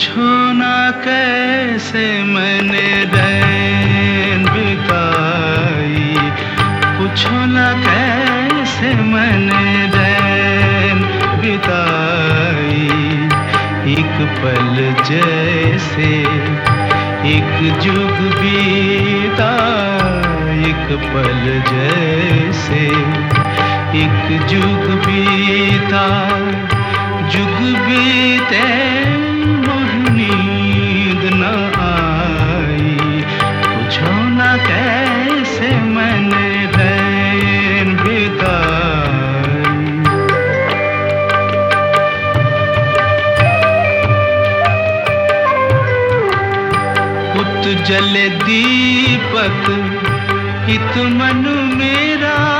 पूछो ना कैसे मैंने रैन बिताई? पूछो ना कैसे मैंने रैन बिताई? एक पल जैसे एक जुग बीता एक पल जैसे एक जुग बीता जुग बीते जले दीपक हित मन मेरा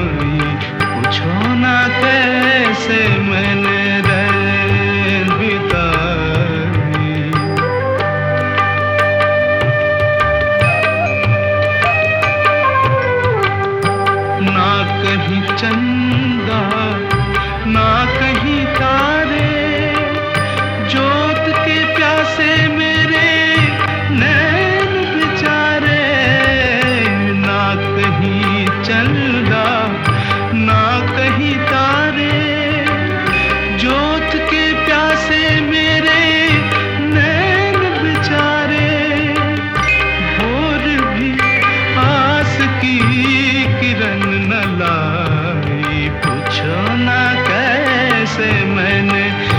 छूना कैसे मन